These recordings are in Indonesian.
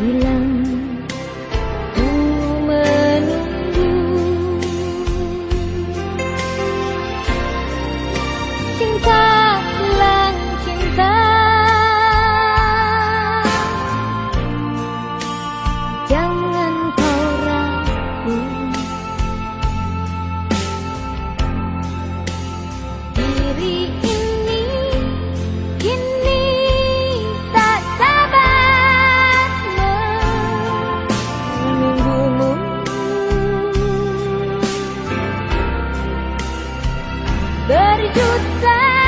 你冷 berjuta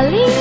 Darling.